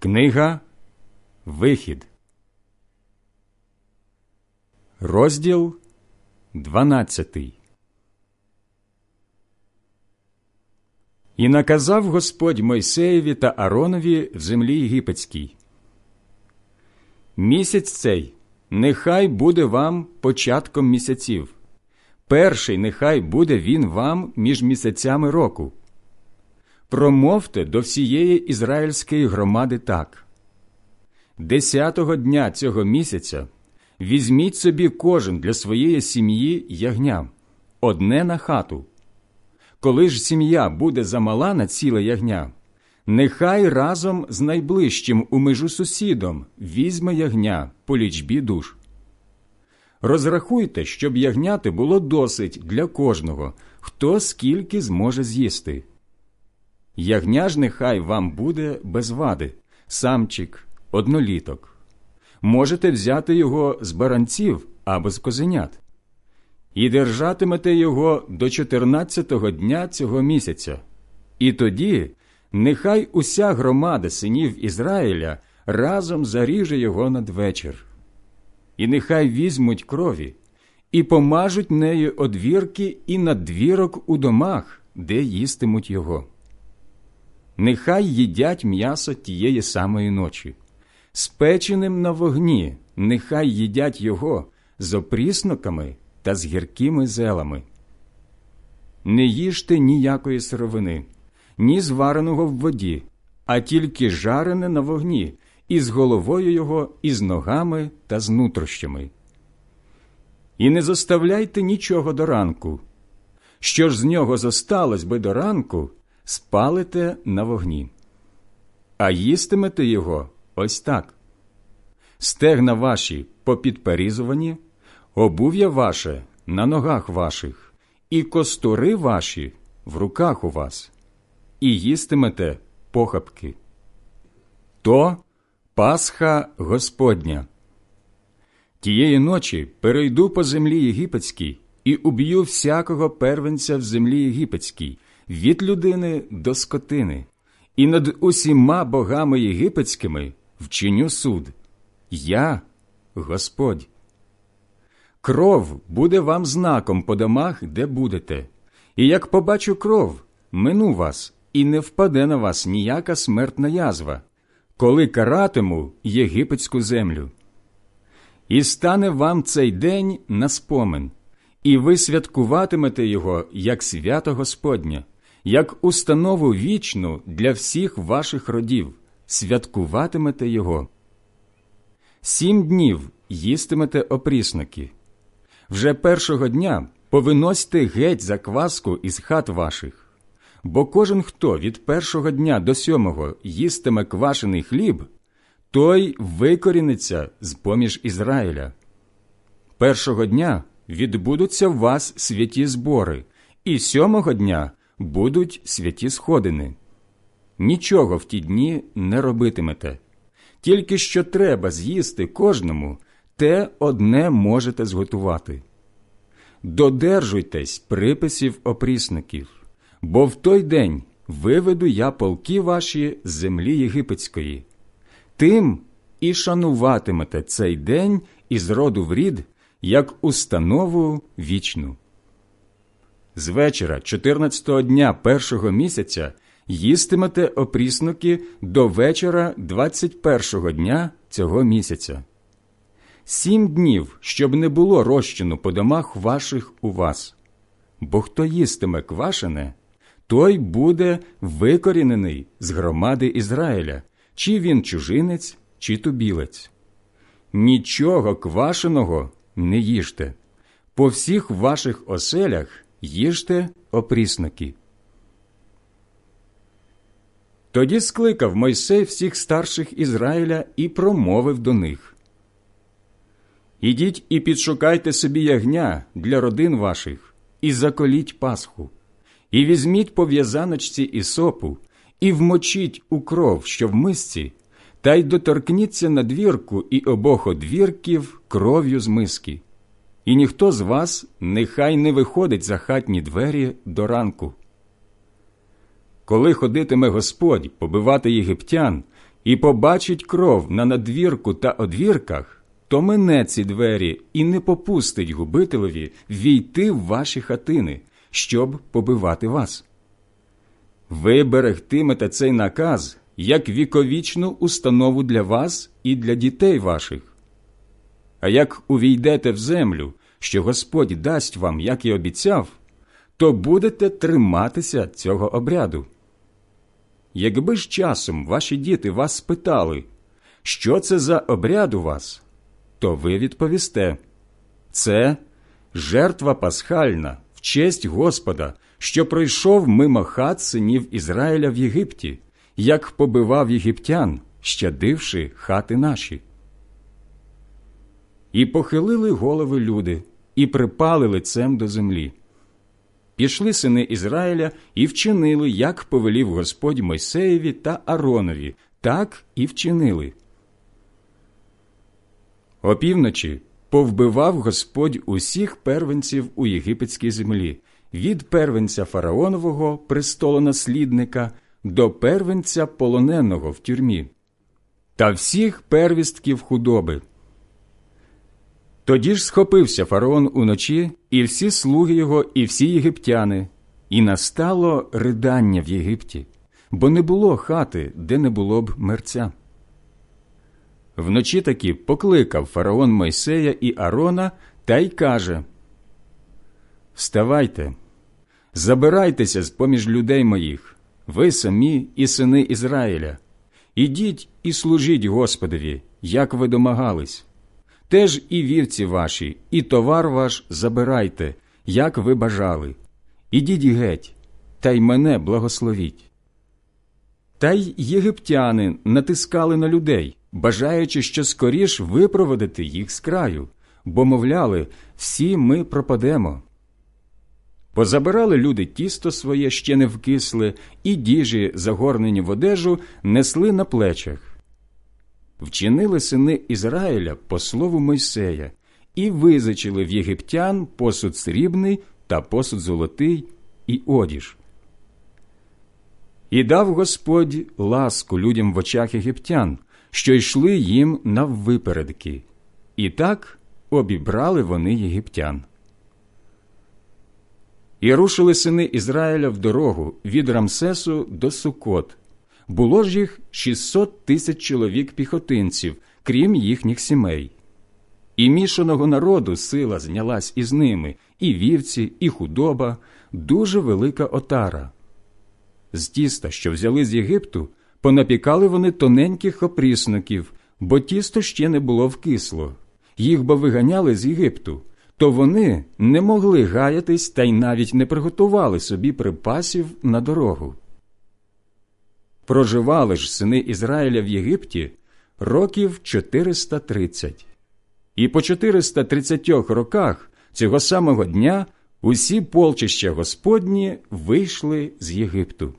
Книга Вихід, розділ 12 І наказав Господь Мойсеєві та Аронові в землі єгипетській. Місяць цей нехай буде вам початком місяців. Перший нехай буде він вам між місяцями року. Промовте до всієї ізраїльської громади так. Десятого дня цього місяця візьміть собі кожен для своєї сім'ї ягня, одне на хату. Коли ж сім'я буде замала на ціле ягня, нехай разом з найближчим у межу сусідом візьме ягня по лічбі душ. Розрахуйте, щоб ягняти було досить для кожного, хто скільки зможе з'їсти. Ягня ж нехай вам буде без вади, самчик, одноліток. Можете взяти його з баранців або з козенят. І держатимете його до 14-го дня цього місяця. І тоді нехай уся громада синів Ізраїля разом заріже його надвечір. І нехай візьмуть крові і помажуть нею одвірки і надвірок у домах, де їстимуть його. Нехай їдять м'ясо тієї самої ночі, спеченим на вогні, нехай їдять його з опрісноками та з гіркими зелами. Не їжте ніякої сировини, ні звареного в воді, а тільки жарене на вогні, із головою його, і з ногами та з нутрощами. І не заставляйте нічого до ранку. Що ж з нього зосталось би до ранку, спалите на вогні, а їстимете його ось так. Стегна ваші попідперізувані, обув'я ваше на ногах ваших, і костури ваші в руках у вас, і їстимете похапки. То Пасха Господня. Тієї ночі перейду по землі єгипетській і уб'ю всякого первенця в землі єгипетській, від людини до скотини, і над усіма богами єгипетськими вчиню суд. Я Господь. Кров буде вам знаком по домах, де будете, і як побачу кров, мину вас, і не впаде на вас ніяка смертна язва, коли каратиму єгипетську землю. І стане вам цей день на спомин, і ви святкуватимете його як свято Господнє, як установу вічну для всіх ваших родів, святкуватимете його. Сім днів їстимете опрісники. Вже першого дня повиносьте геть закваску із хат ваших. Бо кожен, хто від першого дня до сьомого їстиме квашений хліб, той викоріниться з поміж Ізраїля. Першого дня відбудуться в вас святі збори, і сьомого дня будуть святі сходини. Нічого в ті дні не робитимете, тільки що треба з'їсти кожному, те одне можете зготувати. Додержуйтесь приписів опрісників, бо в той день виведу я полки ваші з землі єгипетської. Тим і шануватимете цей день із роду в рід, як установу вічну. З вечора 14-го дня першого місяця їстимете опрісники до вечора 21-го дня цього місяця. Сім днів, щоб не було розчину по домах ваших у вас. Бо хто їстиме квашене, той буде викорінений з громади Ізраїля, чи він чужинець, чи тубілець. Нічого квашеного не їжте. По всіх ваших оселях їжте опрісники. Тоді скликав Мойсей всіх старших Ізраїля і промовив до них Ідіть і підшукайте собі ягня для родин ваших, і заколіть Пасху, і візьміть по в'язаночці ісопу, і вмочіть у кров, що в мисці, та й доторкніться на двірку і обох одвірків кров'ю з миски. І ніхто з вас нехай не виходить за хатні двері до ранку. Коли ходитиме Господь побивати єгиптян, і побачить кров на надвірку та одвірках, то мине ці двері і не попустить губителеві війти в ваші хатини, щоб побивати вас. Ви берегтимете цей наказ як віковічну установу для вас і для дітей ваших. А як увійдете в землю, що Господь дасть вам, як і обіцяв, то будете триматися цього обряду. Якби ж часом ваші діти вас спитали, що це за обряд у вас, то ви відповісте це жертва пасхальна в честь Господа, що пройшов мимо хат синів Ізраїля в Єгипті, як побивав єгиптян, щадивши хати наші. І похилили голови люди, і припали лицем до землі. Пішли сини Ізраїля і вчинили, як повелів Господь Мойсеєві та Аронові, так і вчинили. Опівночі повбивав Господь усіх первенців у єгипетській землі, від первенця фараонового престолонаслідника до первенця полоненого в тюрмі, та всіх первістків худоби. Тоді ж схопився фараон уночі, і всі слуги його, і всі єгиптяни, і настало ридання в Єгипті, бо не було хати, де не було б мерця. Вночі таки покликав фараон Мойсея і Арона та й каже Вставайте, забирайтеся з поміж людей моїх, ви самі і сини Ізраїля, ідіть і служіть Господові, як ви домагались. Теж і вівці ваші, і товар ваш забирайте, як ви бажали. Ідіть геть, та й мене благословіть. Та й єгиптяни натискали на людей, бажаючи, що скоріш випроводити їх з краю, бо, мовляли, всі ми пропадемо. Позабирали люди тісто своє ще не вкисле, і діжі, загорнені в одежу, несли на плечах. Вчинили сини Ізраїля по слову Мойсея і визичили в єгиптян посуд срібний та посуд золотий і одіж. І дав Господь ласку людям в очах єгиптян, що йшли їм наввипередки, і так обібрали вони єгиптян. І рушили сини Ізраїля в дорогу від Рамсесу до Сукот. Було ж їх 600 тисяч чоловік піхотинців, крім їхніх сімей. І мішаного народу сила знялась із ними, і вівці, і худоба, дуже велика отара. З тіста, що взяли з Єгипту, понапікали вони тоненьких опрісноків, бо тісто ще не було вкисло. Їх бо виганяли з Єгипту, то вони не могли гаятись та й навіть не приготували собі припасів на дорогу. Проживали ж сини Ізраїля в Єгипті років 430. І по 430 роках цього самого дня усі полчища Господні вийшли з Єгипту.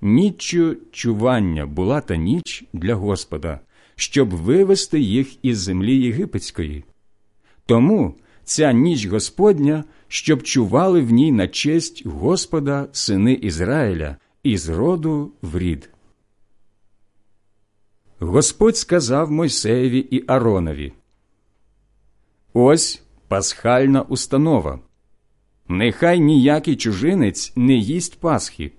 Ніччю чування була та ніч для Господа, щоб вивести їх із землі єгипетської. Тому ця ніч Господня, щоб чували в ній на честь Господа сини Ізраїля із роду в рід. Господь сказав Мойсеєві і Аронові Ось пасхальна установа. Нехай ніякий чужинець не їсть Пасхи.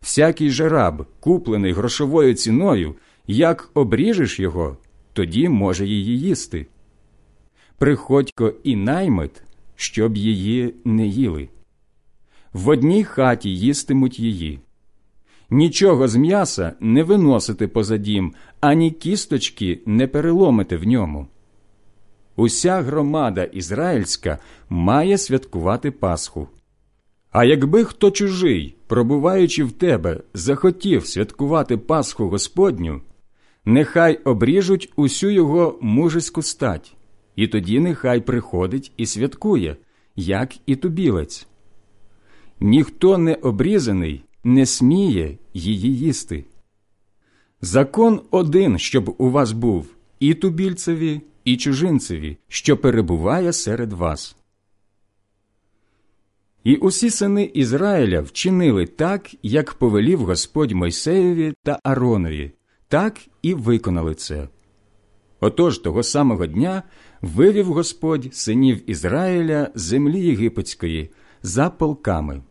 Всякий же раб, куплений грошовою ціною, як обріжеш його, тоді може її їсти. Приходько і наймит, щоб її не їли. В одній хаті їстимуть її. Нічого з м'яса не виносити поза дім, ані кісточки не переломити в ньому. Уся громада ізраїльська має святкувати Пасху. А якби хто чужий, пробуваючи в тебе, захотів святкувати Пасху Господню, нехай обріжуть усю його мужеську стать, і тоді нехай приходить і святкує, як і тубілець. Ніхто не обрізаний не сміє її їсти. Закон один, щоб у вас був і тубільцеві, і чужинцеві, що перебуває серед вас. І усі сини Ізраїля вчинили так, як повелів Господь Мойсеєві та Аронові, так і виконали це. Отож того самого дня вивів Господь синів Ізраїля з землі єгипетської за полками.